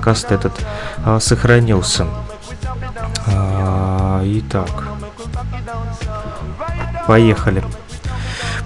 подкаст этот сохранился. Итак, поехали.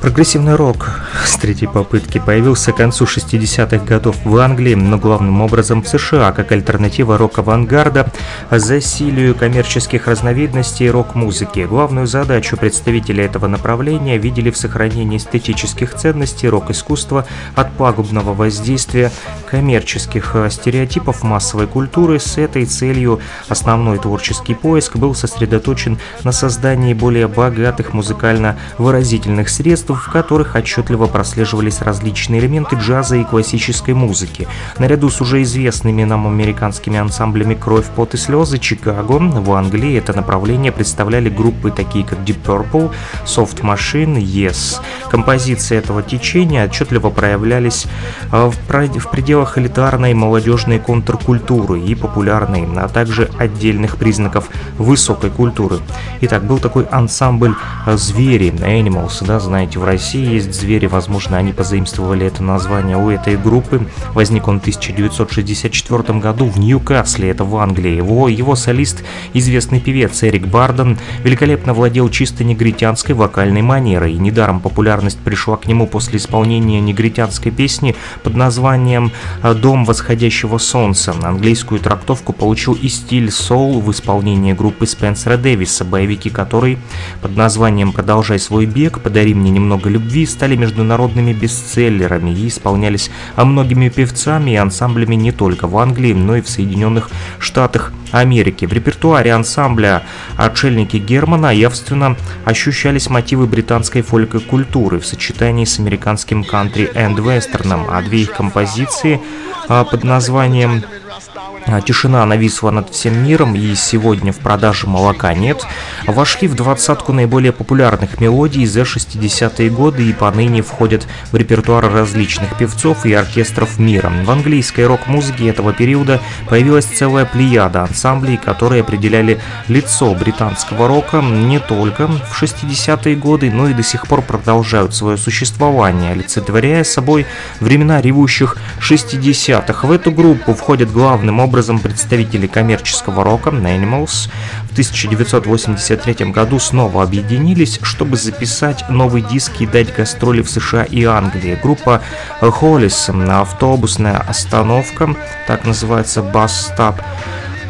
Прогрессивный рок с третьей попытки появился к концу 60-х годов в Англии, но главным образом в США, как альтернатива рок-авангарда, засилию коммерческих разновидностей рок-музыки. Главную задачу представителей этого направления видели в сохранении эстетических ценностей рок-искусства от пагубного воздействия коммерческих стереотипов массовой культуры. С этой целью основной творческий поиск был сосредоточен на создании более богатых музыкально-выразительных средств, в которых отчетливо прослеживались различные элементы джаза и классической музыки. Наряду с уже известными нам американскими ансамблями «Кровь, пот и слезы» Чикаго, в Англии это направление представляли группы такие как Deep Purple, Soft Machine, Yes. Композиции этого течения отчетливо проявлялись э, в пределах элитарной молодежной контркультуры и популярной, а также отдельных признаков высокой культуры. Итак, был такой ансамбль э, «Звери», Animals, да, знаете, в России есть звери, возможно, они позаимствовали это название у этой группы. Возник он в 1964 году в Ньюкасле, это в Англии. Его, его солист, известный певец Эрик Барден, великолепно владел чисто негритянской вокальной манерой. И недаром популярность пришла к нему после исполнения негритянской песни под названием «Дом восходящего солнца». Английскую трактовку получил и стиль соул в исполнении группы Спенсера Дэвиса, боевики которой под названием «Продолжай свой бег», «Подари мне немного много любви» стали международными бестселлерами и исполнялись многими певцами и ансамблями не только в Англии, но и в Соединенных Штатах Америки. В репертуаре ансамбля «Отшельники Германа» явственно ощущались мотивы британской фольк-культуры в сочетании с американским кантри энд вестерном, а две их композиции а, под названием а, тишина нависла над всем миром, и сегодня в продаже молока нет, вошли в двадцатку наиболее популярных мелодий за 60-е годы и поныне входят в репертуар различных певцов и оркестров мира. В английской рок-музыке этого периода появилась целая плеяда ансамблей, которые определяли лицо британского рока не только в 60-е годы, но и до сих пор продолжают свое существование, олицетворяя собой времена ревущих 60-х. В эту группу входят главным образом образом представители коммерческого рока Animals в 1983 году снова объединились, чтобы записать новый диск и дать гастроли в США и Англии. Группа Hollis, автобусная остановка, так называется Bus Stop,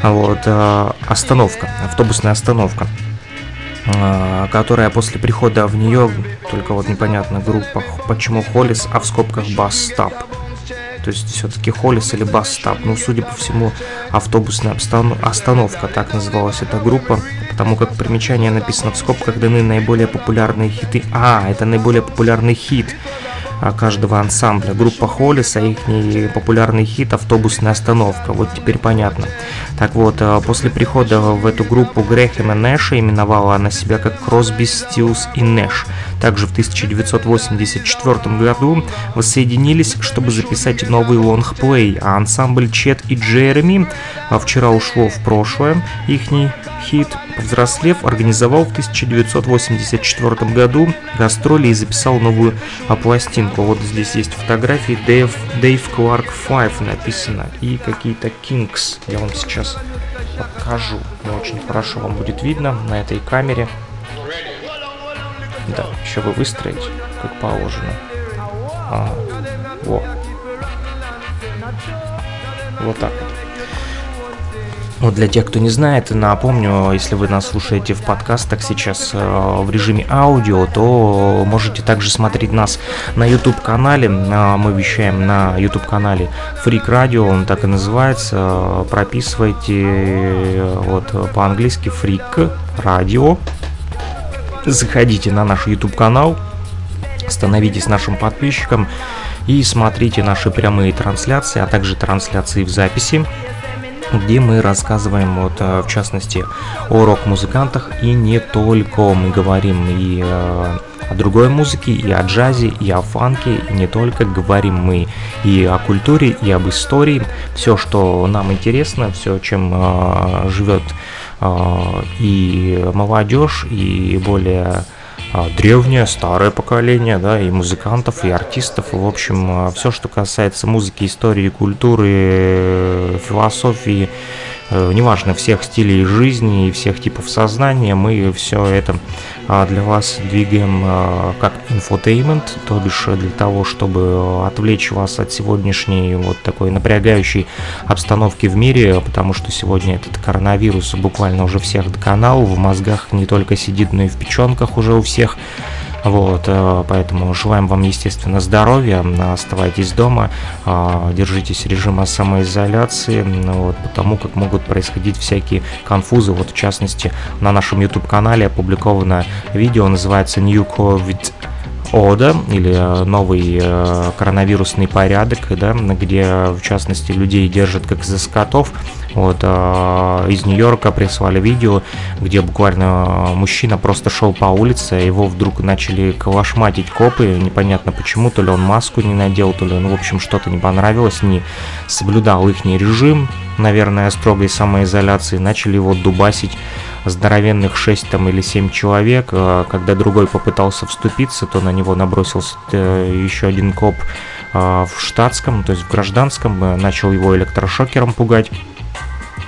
вот, э, остановка, автобусная остановка э, которая после прихода в нее, только вот непонятно группа, почему Холлис, а в скобках Бас Stop то есть все-таки Холлис или Бастап. Ну, судя по всему, автобусная остановка, так называлась эта группа, потому как примечание написано в скобках даны наиболее популярные хиты. А, это наиболее популярный хит а, каждого ансамбля. Группа Холлиса, их популярный хит «Автобусная остановка». Вот теперь понятно. Так вот, а, после прихода в эту группу Грэхэма Нэша именовала она себя как Кросби, Стилс и Нэш также в 1984 году воссоединились, чтобы записать новый лонгплей, а ансамбль Чет и Джереми а вчера ушло в прошлое, ихний хит, повзрослев, организовал в 1984 году гастроли и записал новую пластинку. Вот здесь есть фотографии Дэйв, Дэйв Кларк 5 написано и какие-то Кингс. Я вам сейчас покажу. Не очень хорошо вам будет видно на этой камере. Да, еще бы выстроить, как положено. А, во. Вот так вот. Вот для тех, кто не знает, напомню, если вы нас слушаете в подкастах сейчас э, в режиме аудио, то можете также смотреть нас на YouTube-канале. Э, мы вещаем на YouTube-канале Freak Radio, он так и называется. Прописывайте э, вот по-английски Freak Radio заходите на наш YouTube канал, становитесь нашим подписчиком и смотрите наши прямые трансляции, а также трансляции в записи, где мы рассказываем вот э, в частности о рок-музыкантах и не только. Мы говорим и э, о другой музыке, и о джазе, и о фанке, и не только говорим мы и о культуре, и об истории, все, что нам интересно, все, чем э, живет и молодежь, и более а, древнее, старое поколение, да, и музыкантов, и артистов, и, в общем, а, все, что касается музыки, истории, культуры, философии, э, неважно, всех стилей жизни и всех типов сознания, мы все это а, для вас двигаем как infotainment, то бишь для того, чтобы отвлечь вас от сегодняшней вот такой напрягающей обстановки в мире, потому что сегодня этот коронавирус буквально уже всех доконал, в мозгах не только сидит, но и в печенках уже у всех. Вот, э, поэтому желаем вам, естественно, здоровья, оставайтесь дома, э, держитесь режима самоизоляции, вот, потому как могут происходить всякие конфузы. Вот, в частности, на нашем YouTube-канале опубликовано видео, называется New COVID ОДА или э, новый коронавирусный порядок, да, где в частности людей держат как за скотов, вот, э, из Нью-Йорка прислали видео, где буквально мужчина просто шел по улице, его вдруг начали калашматить копы, непонятно почему, то ли он маску не надел, то ли он, в общем, что-то не понравилось, не соблюдал их режим, наверное, строгой самоизоляции, начали его дубасить здоровенных 6 там, или 7 человек. Э, когда другой попытался вступиться, то на него набросился э, еще один коп э, в штатском, то есть в гражданском, начал его электрошокером пугать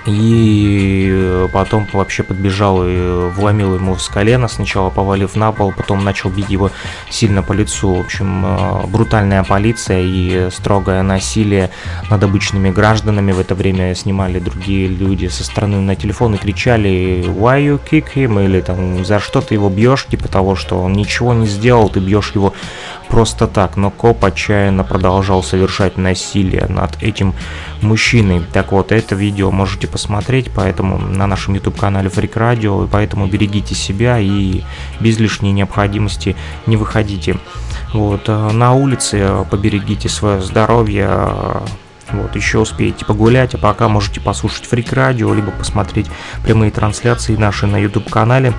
и э, потом вообще подбежал и вломил ему с колена, сначала повалив на пол, потом начал бить его сильно по лицу. В общем, э, брутальная полиция и строгое насилие над обычными гражданами. В это время снимали другие люди со стороны на телефон и кричали «Why you kick him?» или там «За что ты его бьешь?» Типа того, что он ничего не сделал, ты бьешь его просто так, но коп отчаянно продолжал совершать насилие над этим мужчиной. Так вот, это видео можете посмотреть, поэтому на нашем YouTube канале Freak Radio, и поэтому берегите себя и без лишней необходимости не выходите. Вот, э, на улице поберегите свое здоровье, вот, еще успеете погулять, а пока можете послушать Фрик Радио, либо посмотреть прямые трансляции наши на YouTube канале.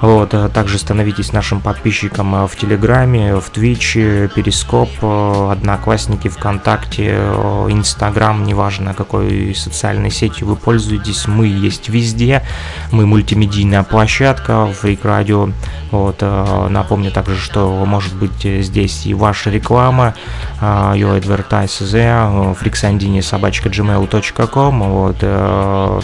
Вот, а также становитесь нашим подписчиком э, в Телеграме, в Твиче, Перископ, э, Одноклассники, ВКонтакте, э, Инстаграм, неважно какой социальной сетью вы пользуетесь, мы есть везде. Мы мультимедийная площадка, Фрик Радио. Вот, напомню также, что может быть здесь и ваша реклама, your advertise there, Freaks сандини собачка gmail.com. Вот, э,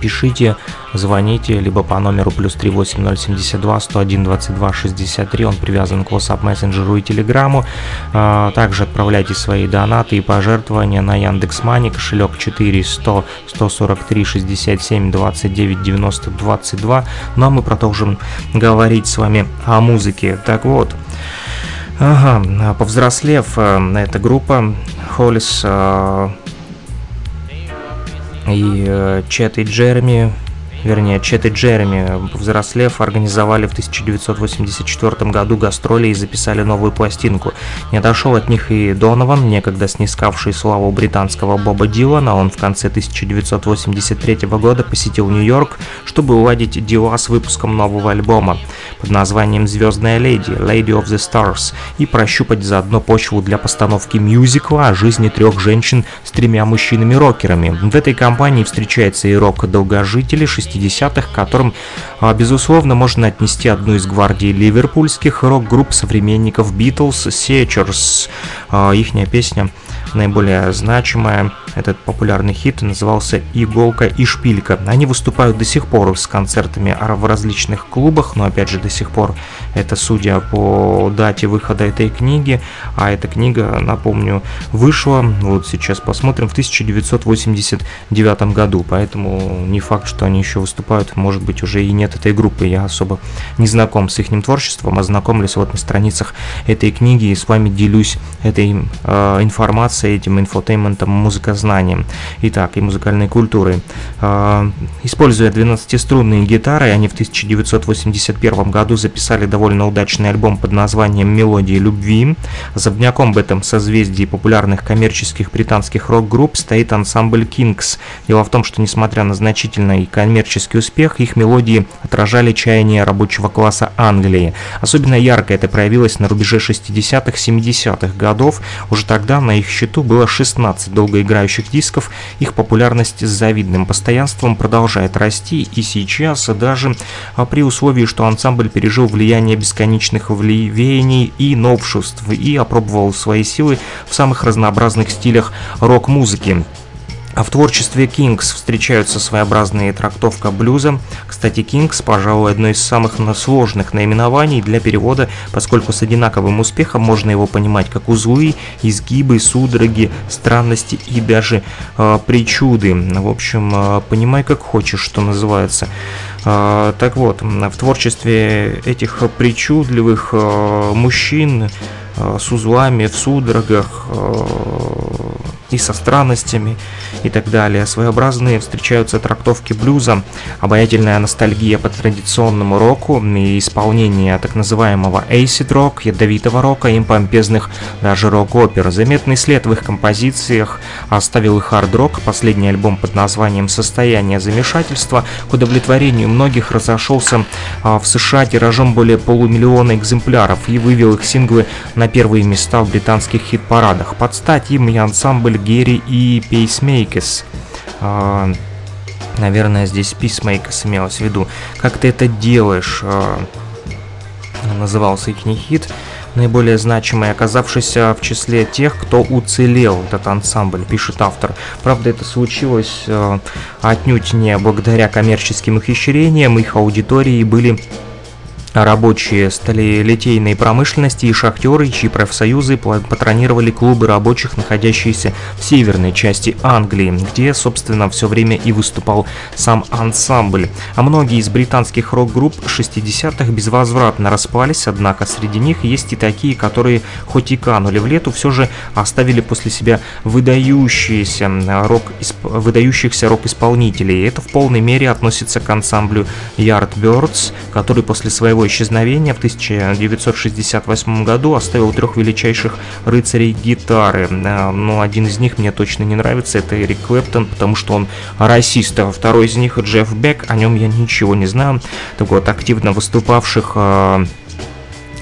пишите, звоните, либо по номеру плюс 38072 101 22 63, он привязан к WhatsApp мессенджеру и Телеграму. Э, также отправляйте свои донаты и пожертвования на Яндекс.Мани, кошелек 4 100 143 67 29 90 22. Ну а мы продолжим говорить с вами о музыке. Так вот, Ага, повзрослев, э, эта группа Холлис э, и э, Чет и Джереми вернее, Чет и Джереми, взрослев, организовали в 1984 году гастроли и записали новую пластинку. Не отошел от них и Донован, некогда снискавший славу британского Боба Дилана. Он в конце 1983 года посетил Нью-Йорк, чтобы уладить дела с выпуском нового альбома под названием «Звездная леди» Lady of the Stars и прощупать заодно почву для постановки мюзикла о жизни трех женщин с тремя мужчинами-рокерами. В этой компании встречается и рок-долгожители 60-х, к которым, а, безусловно, можно отнести одну из гвардии ливерпульских рок-групп современников Beatles, Searchers. А, ихняя песня наиболее значимая. Этот популярный хит назывался «Иголка и шпилька». Они выступают до сих пор с концертами в различных клубах, но опять же до сих пор это судя по дате выхода этой книги. А эта книга, напомню, вышла, вот сейчас посмотрим, в 1989 году. Поэтому не факт, что они еще выступают, может быть уже и нет этой группы. Я особо не знаком с их творчеством, ознакомлюсь вот на страницах этой книги и с вами делюсь этой э, информацией заниматься этим инфотейментом, музыкознанием, итак, и музыкальной культурой. А, используя 12-струнные гитары, они в 1981 году записали довольно удачный альбом под названием «Мелодии любви». Особняком в этом созвездии популярных коммерческих британских рок-групп стоит ансамбль Kings. Дело в том, что несмотря на значительный коммерческий успех, их мелодии отражали чаяния рабочего класса Англии. Особенно ярко это проявилось на рубеже 60-х, 70-х годов. Уже тогда на их счету было 16 долгоиграющих дисков, их популярность с завидным постоянством продолжает расти и сейчас даже а, при условии, что ансамбль пережил влияние бесконечных веяний и новшеств и опробовал свои силы в самых разнообразных стилях рок-музыки. А в творчестве Кингс встречаются своеобразные трактовка блюза. Кстати, Кингс, пожалуй, одно из самых сложных наименований для перевода, поскольку с одинаковым успехом можно его понимать как узлы, изгибы, судороги, странности и даже э, причуды. В общем, э, понимай как хочешь, что называется. Э, так вот, в творчестве этих причудливых э, мужчин э, с узлами в судорогах э, и со странностями и так далее. Своеобразные встречаются трактовки блюза, обаятельная ностальгия по традиционному року и исполнение так называемого acid рок, ядовитого рока и помпезных даже рок-опер. Заметный след в их композициях оставил и хард-рок, последний альбом под названием «Состояние замешательства», к удовлетворению многих разошелся а, в США тиражом более полумиллиона экземпляров и вывел их синглы на первые места в британских хит-парадах. Под стать им и ансамбль Герри и Pacemakers. А, наверное, здесь Peacemakers имелось в виду. Как ты это делаешь? А, назывался их хит наиболее значимый, оказавшийся в числе тех, кто уцелел этот ансамбль, пишет автор. Правда, это случилось э, отнюдь не благодаря коммерческим ухищрениям, их аудитории были Рабочие сталелитейной промышленности и шахтеры, чьи профсоюзы патронировали клубы рабочих, находящиеся в северной части Англии, где, собственно, все время и выступал сам ансамбль. А многие из британских рок-групп 60-х безвозвратно распались, однако среди них есть и такие, которые, хоть и канули в лету, все же оставили после себя выдающиеся рок, выдающихся рок-исполнителей. Это в полной мере относится к ансамблю Yardbirds, который после своего своего исчезновения в 1968 году оставил трех величайших рыцарей гитары. Э, Но один из них мне точно не нравится, это Эрик Клэптон, потому что он расист. А второй из них Джефф Бек, о нем я ничего не знаю. Так вот, активно выступавших э,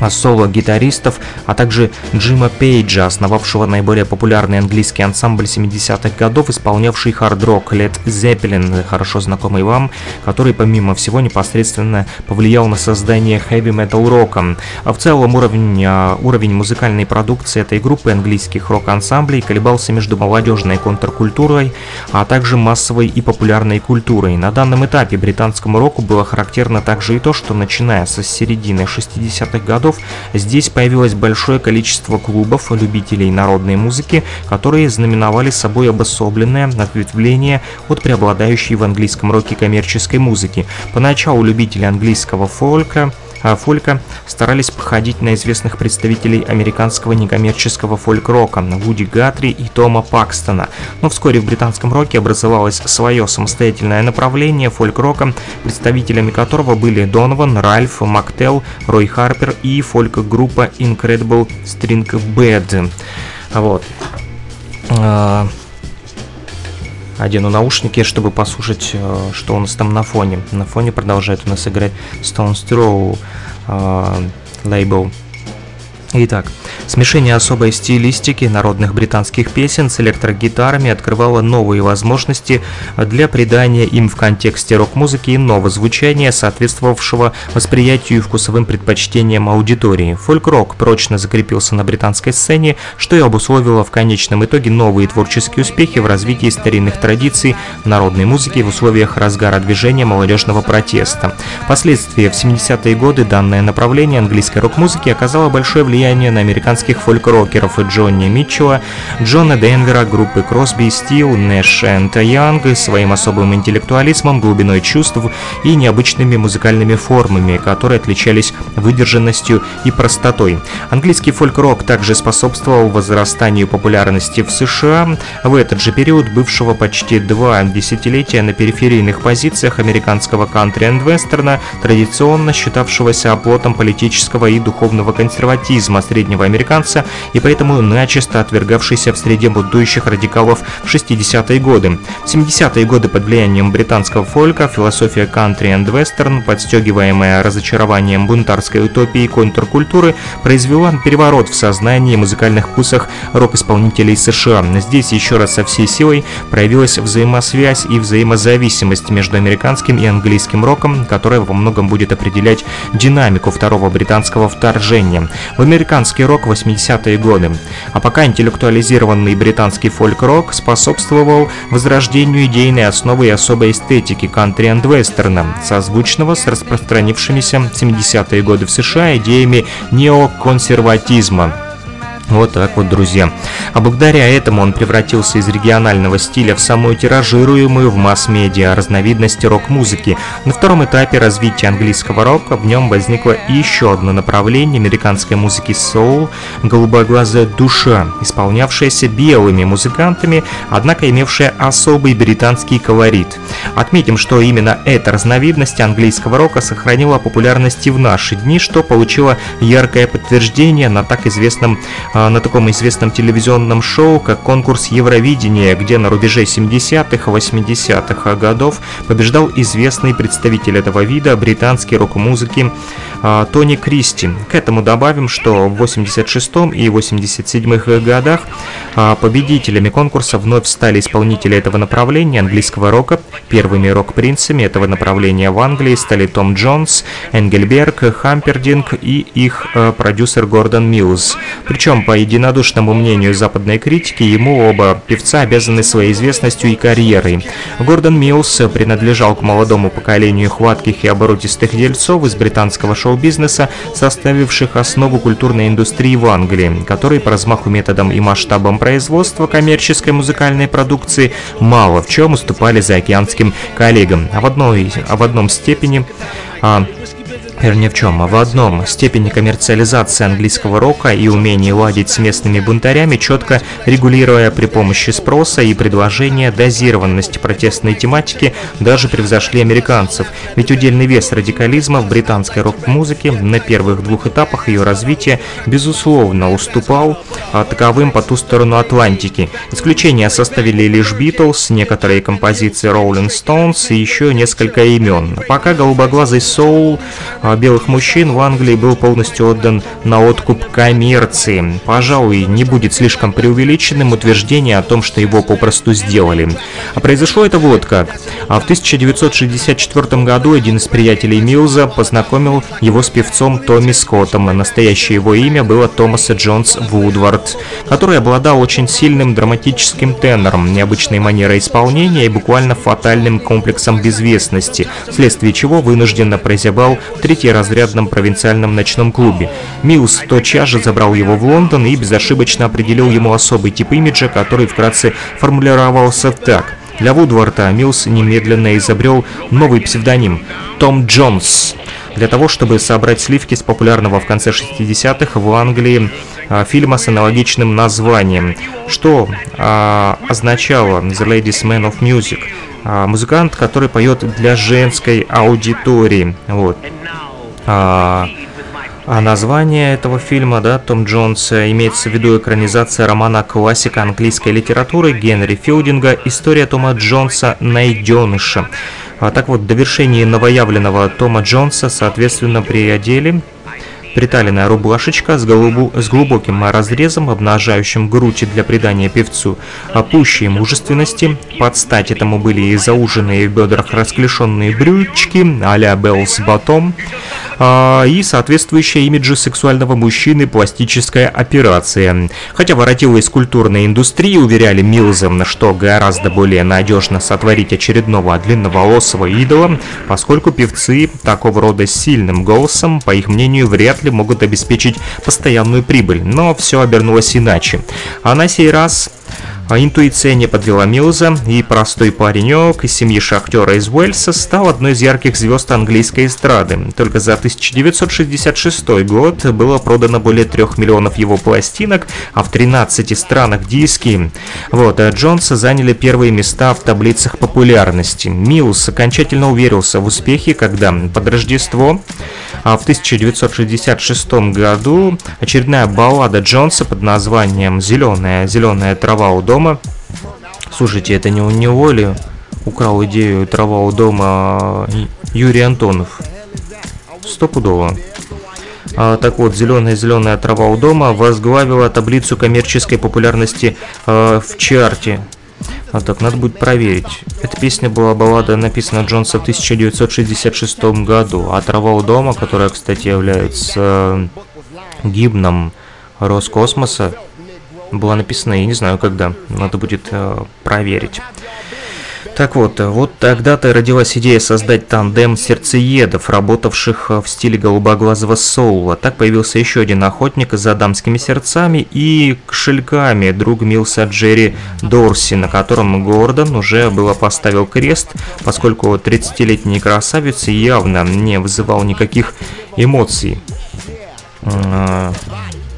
соло-гитаристов, а также Джима Пейджа, основавшего наиболее популярный английский ансамбль 70-х годов, исполнявший хард-рок Led Zeppelin, хорошо знакомый вам, который, помимо всего, непосредственно повлиял на создание хэви-метал рока. А в целом уровень, а, уровень музыкальной продукции этой группы английских рок-ансамблей колебался между молодежной контркультурой, а также массовой и популярной культурой. На данном этапе британскому року было характерно также и то, что начиная со середины 60-х годов годов здесь появилось большое количество клубов любителей народной музыки, которые знаменовали собой обособленное ответвление от преобладающей в английском роке коммерческой музыки. Поначалу любители английского фолька фолька старались походить на известных представителей американского некоммерческого фольк-рока Вуди Гатри и Тома Пакстона. Но вскоре в британском роке образовалось свое самостоятельное направление фольк-рока, представителями которого были Донован, Ральф, Мактел, Рой Харпер и фольк-группа Incredible String Band. Вот. Одену наушники, чтобы послушать, э, что у нас там на фоне. На фоне продолжает у нас играть Stone's Throw э, лейбл Итак, смешение особой стилистики народных британских песен с электрогитарами открывало новые возможности для придания им в контексте рок-музыки иного звучания, соответствовавшего восприятию и вкусовым предпочтениям аудитории. Фольк-рок прочно закрепился на британской сцене, что и обусловило в конечном итоге новые творческие успехи в развитии старинных традиций народной музыки в условиях разгара движения молодежного протеста. Впоследствии в 70-е годы данное направление английской рок-музыки оказало большое влияние влияние на американских фольк-рокеров Джонни Митчелла, Джона Денвера, группы Кросби и Стил, Нэш энд Янг своим особым интеллектуализмом, глубиной чувств и необычными музыкальными формами, которые отличались выдержанностью и простотой. Английский фольк-рок также способствовал возрастанию популярности в США. В этот же период бывшего почти два десятилетия на периферийных позициях американского кантри-энд-вестерна, традиционно считавшегося оплотом политического и духовного консерватизма, среднего американца и поэтому начисто отвергавшийся в среде будующих радикалов в 60-е годы. В 70-е годы под влиянием британского фолька философия кантри и вестерн, подстегиваемая разочарованием бунтарской утопии и контркультуры, произвела переворот в сознании и музыкальных вкусах рок-исполнителей США. Здесь еще раз со всей силой проявилась взаимосвязь и взаимозависимость между американским и английским роком, которая во многом будет определять динамику второго британского вторжения в американский рок 80-е годы. А пока интеллектуализированный британский фольк-рок способствовал возрождению идейной основы и особой эстетики кантри и вестерна, созвучного с распространившимися в 70-е годы в США идеями неоконсерватизма. Вот так вот, друзья. А благодаря этому он превратился из регионального стиля в самую тиражируемую в масс-медиа разновидность рок-музыки. На втором этапе развития английского рока в нем возникло еще одно направление американской музыки соул – голубоглазая душа, исполнявшаяся белыми музыкантами, однако имевшая особый британский колорит. Отметим, что именно эта разновидность английского рока сохранила популярность и в наши дни, что получило яркое подтверждение на так известном а, на таком известном телевизионном шоу, как конкурс Евровидения, где на рубеже 70-х, 80-х годов побеждал известный представитель этого вида британской рок-музыки а, Тони Кристи. К этому добавим, что в 86 и 87 годах а, победителями конкурса вновь стали исполнители этого направления английского рока. Первыми рок-принцами этого направления в Англии стали Том Джонс, Энгельберг, Хампердинг и их продюсер Гордон Милз. Причем по единодушному мнению западной критики, ему оба певца обязаны своей известностью и карьерой. Гордон Милс принадлежал к молодому поколению хватких и оборотистых дельцов из британского шоу-бизнеса, составивших основу культурной индустрии в Англии, которые по размаху методам и масштабам производства коммерческой музыкальной продукции мало в чем уступали заокеанским коллегам, а в, одной, а в одном степени а, Вернее в чем, а в одном степени коммерциализации английского рока и умение ладить с местными бунтарями, четко регулируя при помощи спроса и предложения дозированность протестной тематики, даже превзошли американцев. Ведь удельный вес радикализма в британской рок-музыке на первых двух этапах ее развития безусловно уступал а, таковым по ту сторону Атлантики. Исключение составили лишь Битлз, некоторые композиции Rolling Stones и еще несколько имен. Пока голубоглазый соул а а белых мужчин в Англии был полностью отдан на откуп коммерции. Пожалуй, не будет слишком преувеличенным утверждение о том, что его попросту сделали. А произошло это вот как. А в 1964 году один из приятелей Милза познакомил его с певцом Томми Скоттом. Настоящее его имя было Томас Джонс Вудвард, который обладал очень сильным драматическим тенором, необычной манерой исполнения и буквально фатальным комплексом безвестности, вследствие чего вынужденно прозябал 30 разрядном провинциальном ночном клубе. Милс тотчас же забрал его в Лондон и безошибочно определил ему особый тип имиджа, который вкратце формулировался так. Для Вудворта Милс немедленно изобрел новый псевдоним «Том Джонс» для того, чтобы собрать сливки с популярного в конце 60-х в Англии а, фильма с аналогичным названием, что а, означало «The Ladies Man of Music», а, музыкант, который поет для женской аудитории. Вот. А, а название этого фильма, да, Том Джонс, имеется в виду экранизация романа классика английской литературы Генри Филдинга «История Тома Джонса. Найденыша». А так вот, в довершении новоявленного Тома Джонса, соответственно, приодели Приталенная рубашечка с, голубу, с глубоким разрезом, обнажающим грудь для придания певцу пущей мужественности. Под стать этому были и зауженные в бедрах расклешенные брючки а-ля bells bottom и соответствующая имиджу сексуального мужчины пластическая операция. Хотя воротилы из культурной индустрии уверяли Милзом, что гораздо более надежно сотворить очередного длинноволосого идола, поскольку певцы такого рода сильным голосом, по их мнению, вряд ли могут обеспечить постоянную прибыль, но все обернулось иначе. А на сей раз а интуиция не подвела Милза, и простой паренек из семьи шахтера из Уэльса стал одной из ярких звезд английской эстрады. Только за 1966 год было продано более 3 миллионов его пластинок, а в 13 странах диски. Вот, а Джонса заняли первые места в таблицах популярности. Милз окончательно уверился в успехе, когда под Рождество А в 1966 году очередная баллада Джонса под названием «Зеленая, зеленая трава у дома». Слушайте, это не у него ли украл идею «Трава у дома» Юрий Антонов? Стопудово. А, так вот, «Зеленая-зеленая трава у дома» возглавила таблицу коммерческой популярности а, в чарте. А так, надо будет проверить. Эта песня была баллада, написана Джонса в 1966 году, а «Трава у дома», которая, кстати, является э, гимном Роскосмоса, была написана, я не знаю когда, надо будет э, проверить. Так вот, вот тогда-то родилась идея создать тандем сердцеедов, работавших в стиле голубоглазого соула. Так появился еще один охотник за дамскими сердцами и кошельками, друг Милса Джерри Дорси, на котором Гордон уже было поставил крест, поскольку 30-летний красавец явно не вызывал никаких эмоций.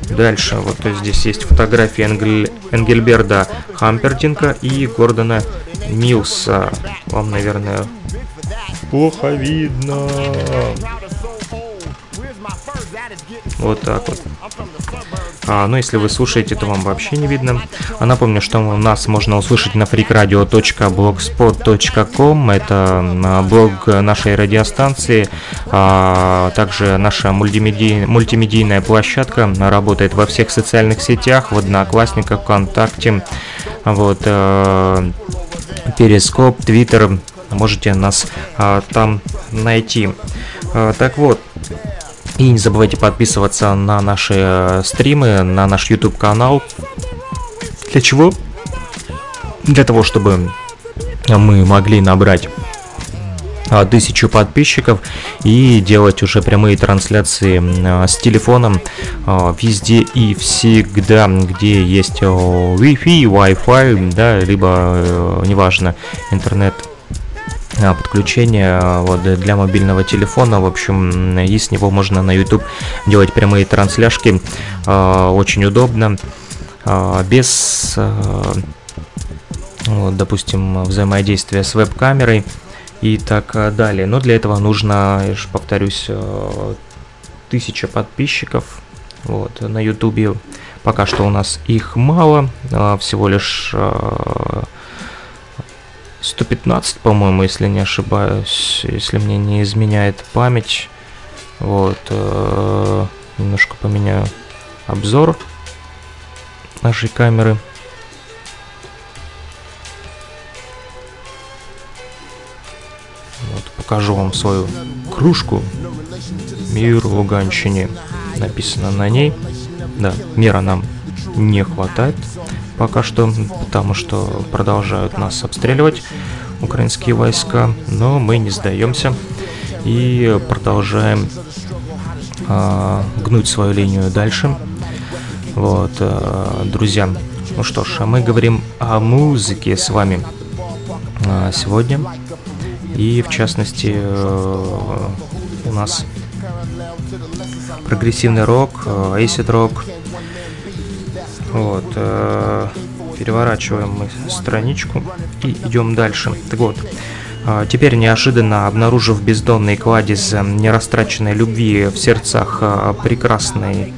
Дальше, вот здесь есть фотографии Энгель... Энгельберда Хампердинга и Гордона Милса. Вам, наверное, плохо видно. Вот так вот. А, ну, если вы слушаете, то вам вообще не видно. А напомню, что у нас можно услышать на freakradio.blogspot.com. Это а, блог нашей радиостанции. А, также наша мультимедий... мультимедийная площадка работает во всех социальных сетях, в Одноклассниках, ВКонтакте. Вот. А, Перископ, Твиттер. Можете нас а, там найти. А, так вот, и не забывайте подписываться на наши э, стримы, на наш YouTube канал. Для чего? Для того, чтобы мы могли набрать а, тысячу подписчиков и делать уже прямые трансляции а, с телефоном а, везде и всегда, где есть Wi-Fi, Wi-Fi, да, либо э, неважно, интернет подключение вот, для мобильного телефона. В общем, и с него можно на YouTube делать прямые трансляшки. Очень удобно. Без, допустим, взаимодействия с веб-камерой и так э, далее. Но для этого нужно, я повторюсь, э, тысяча подписчиков. Вот, на ютубе пока что у нас их мало, э, всего лишь 115, по-моему, если не ошибаюсь, если мне не изменяет память. Вот, немножко поменяю обзор нашей камеры. покажу вам свою кружку. Мир Луганщине написано на ней. Да, мира нам не хватает пока что, потому что продолжают нас обстреливать украинские войска, но мы не сдаемся и продолжаем э, гнуть свою линию дальше. Вот, э, друзья, ну что ж, а мы говорим о музыке с вами э, сегодня. И в частности э, у нас прогрессивный рок, acid э, рок. Вот. Э, переворачиваем мы страничку и идем дальше. Так вот. Теперь, неожиданно обнаружив бездонный кладезь нерастраченной любви в сердцах прекрасной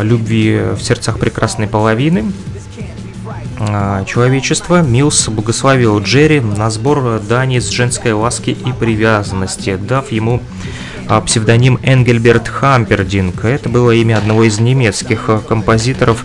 любви в сердцах прекрасной половины, человечества, Милс благословил Джерри на сбор дани с женской ласки и привязанности, дав ему псевдоним Энгельберт Хампердинг. Это было имя одного из немецких а, композиторов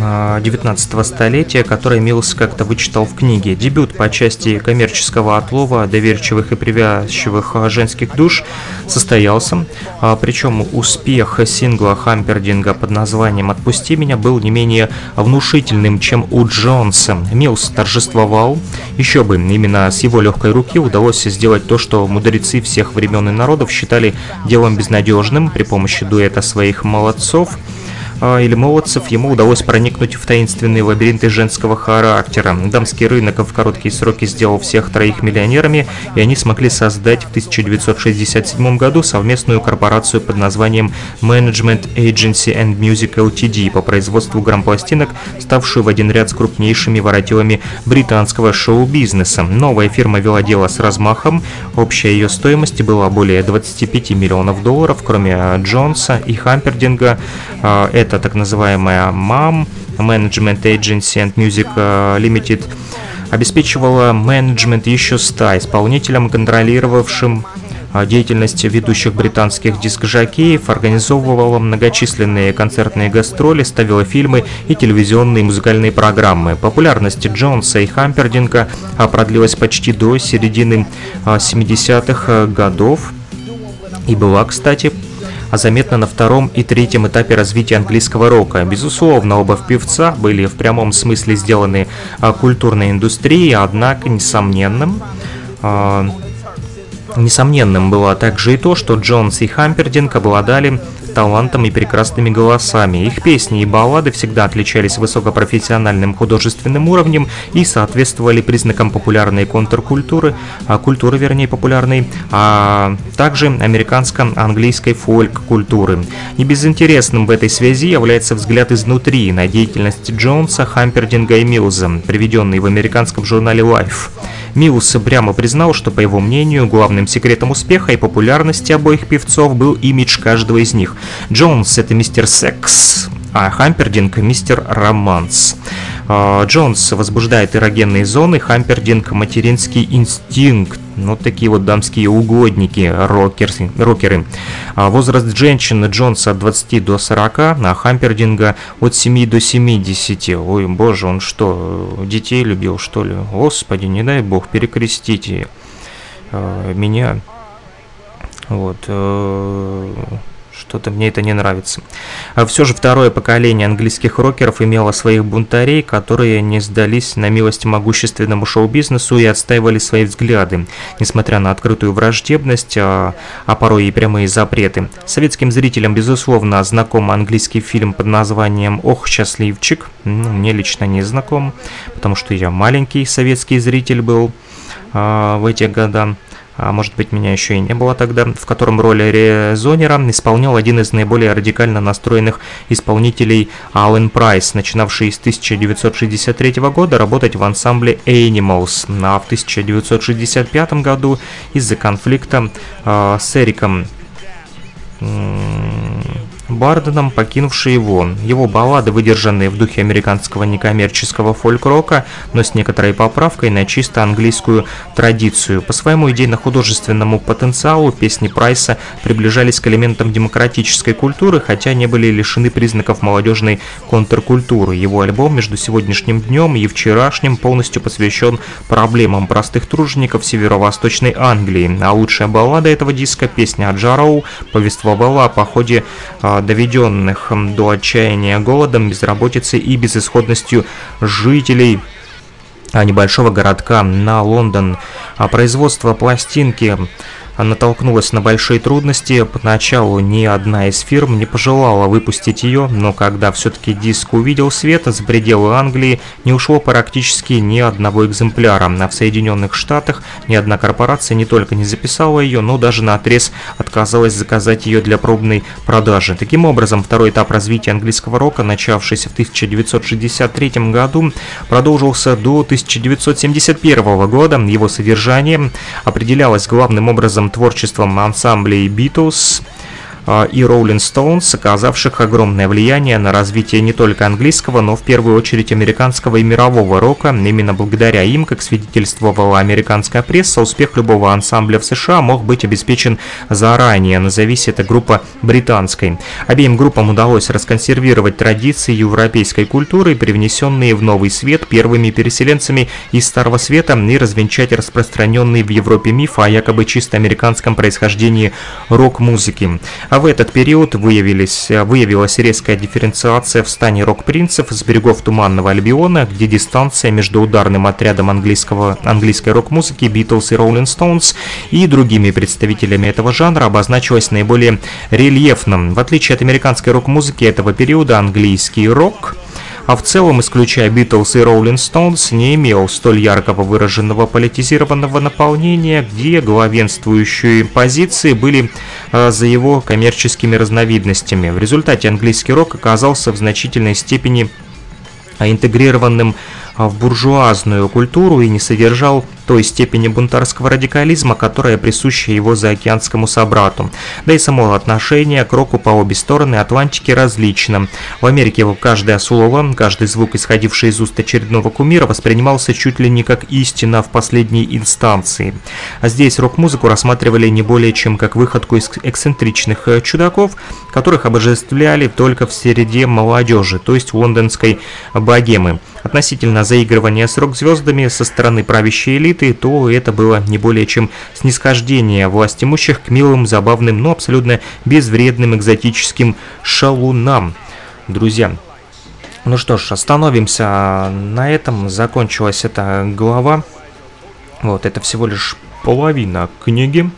19 столетия, который Милс как-то вычитал в книге. Дебют по части коммерческого отлова доверчивых и привязчивых женских душ состоялся, а, причем успех сингла Хампердинга под названием «Отпусти меня» был не менее внушительным, чем у Джонса. Милс торжествовал, еще бы, именно с его легкой руки удалось сделать то, что мудрецы всех времен и народов считали делом безнадежным при помощи дуэта своих молодцов – или молодцев, ему удалось проникнуть в таинственные лабиринты женского характера. Дамский рынок в короткие сроки сделал всех троих миллионерами, и они смогли создать в 1967 году совместную корпорацию под названием Management Agency and Music Ltd по производству грампластинок, ставшую в один ряд с крупнейшими воротилами британского шоу-бизнеса. Новая фирма вела дело с размахом, общая ее стоимость была более 25 миллионов долларов, кроме Джонса и Хампердинга. А, это так называемая MAM, Management Agency and Music э, Limited, обеспечивала менеджмент еще ста исполнителям, контролировавшим а, деятельность ведущих британских диск-жокеев, организовывала многочисленные концертные гастроли, ставила фильмы и телевизионные музыкальные программы. Популярность Джонса и Хампердинга а, продлилась почти до середины 70-х годов и была, кстати, а заметно на втором и третьем этапе развития английского рока. Безусловно, оба певца были в прямом смысле сделаны а, культурной индустрией, однако несомненным а, Несомненным было также и то, что Джонс и Хампердинг обладали талантом и прекрасными голосами. Их песни и баллады всегда отличались высокопрофессиональным художественным уровнем и соответствовали признакам популярной контркультуры, а культуры, вернее, популярной, а также американско-английской фольк-культуры. Не безинтересным в этой связи является взгляд изнутри на деятельность Джонса, Хампердинга и Милза, приведенный в американском журнале Life. Милс прямо признал, что, по его мнению, главным секретом успеха и популярности обоих певцов был имидж каждого из них. Джонс — это мистер Секс, а Хампердинг — мистер Романс. А, Джонс возбуждает эрогенные зоны, Хампердинг — материнский инстинкт, ну, такие вот дамские угодники, рокеры. рокеры. А возраст женщины Джонса от 20 до 40, а Хампердинга от 7 до 70. Ой, боже, он что, детей любил, что ли? Господи, не дай бог, перекрестите э, меня. Вот. Что-то мне это не нравится. А все же второе поколение английских рокеров имело своих бунтарей, которые не сдались на милость могущественному шоу-бизнесу и отстаивали свои взгляды, несмотря на открытую враждебность, а, а порой и прямые запреты. Советским зрителям, безусловно, знаком английский фильм под названием «Ох, счастливчик». Ну, мне лично не знаком, потому что я маленький советский зритель был а, в эти годы а может быть меня еще и не было тогда, в котором роль резонера исполнял один из наиболее радикально настроенных исполнителей Аллен Прайс, начинавший с 1963 года работать в ансамбле Animals, а в 1965 году из-за конфликта э, с Эриком Барденом, покинувший его. Его баллады, выдержанные в духе американского некоммерческого фольк-рока, но с некоторой поправкой на чисто английскую традицию. По своему идейно-художественному потенциалу песни Прайса приближались к элементам демократической культуры, хотя не были лишены признаков молодежной контркультуры. Его альбом между сегодняшним днем и вчерашним полностью посвящен проблемам простых тружеников северо-восточной Англии, а лучшая баллада этого диска, песня Джароу, повествовала о походе а, доведенных до отчаяния голодом, безработицей и безысходностью жителей а, небольшого городка на Лондон. А производство пластинки натолкнулась на большие трудности. Поначалу ни одна из фирм не пожелала выпустить ее, но когда все-таки диск увидел свет за пределы Англии, не ушло практически ни одного экземпляра. А в Соединенных Штатах ни одна корпорация не только не записала ее, но даже на отрез отказалась заказать ее для пробной продажи. Таким образом, второй этап развития английского рока, начавшийся в 1963 году, продолжился до 1971 года. Его содержание определялось главным образом творчеством ансамблей Beatles, и Rolling Stones, оказавших огромное влияние на развитие не только английского, но в первую очередь американского и мирового рока. Именно благодаря им, как свидетельствовала американская пресса, успех любого ансамбля в США мог быть обеспечен заранее, назовись эта группа британской. Обеим группам удалось расконсервировать традиции европейской культуры, привнесенные в новый свет первыми переселенцами из Старого Света и развенчать распространенный в Европе миф о якобы чисто американском происхождении рок-музыки. А в этот период выявились, выявилась резкая дифференциация в стане рок-принцев с берегов Туманного Альбиона, где дистанция между ударным отрядом английского, английской рок-музыки Beatles и Rolling Stones и другими представителями этого жанра обозначилась наиболее рельефным. В отличие от американской рок-музыки этого периода, английский рок – а в целом, исключая Битлз и Роллинг Стоунс, не имел столь яркого выраженного политизированного наполнения, где главенствующие позиции были э, за его коммерческими разновидностями. В результате английский рок оказался в значительной степени интегрированным а, в буржуазную культуру и не содержал той степени бунтарского радикализма, которая присуща его заокеанскому собрату. Да и само отношение к року по обе стороны Атлантики различно. В Америке каждое слово, каждый звук, исходивший из уст очередного кумира, воспринимался чуть ли не как истина в последней инстанции. А здесь рок-музыку рассматривали не более чем как выходку из эксцентричных э, чудаков, которых обожествляли только в среде молодежи, то есть лондонской богемы. Относительно заигрывания с рок-звездами со стороны правящей элиты, то это было не более чем снисхождение власть имущих к милым, забавным, но абсолютно безвредным экзотическим шалунам. Друзья, ну что ж, остановимся на этом. Закончилась эта глава. Вот, это всего лишь половина книги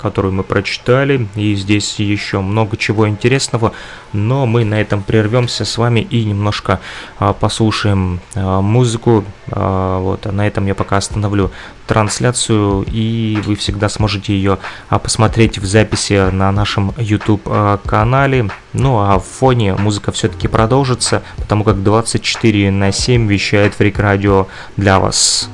которую мы прочитали, и здесь еще много чего интересного, но мы на этом прервемся с вами и немножко а, послушаем а, музыку, а, вот, а на этом я пока остановлю трансляцию, и вы всегда сможете ее а, посмотреть в записи на нашем YouTube а, ну а в фоне музыка все-таки продолжится, потому как 24 на 7 вещает Фрик Радио для вас.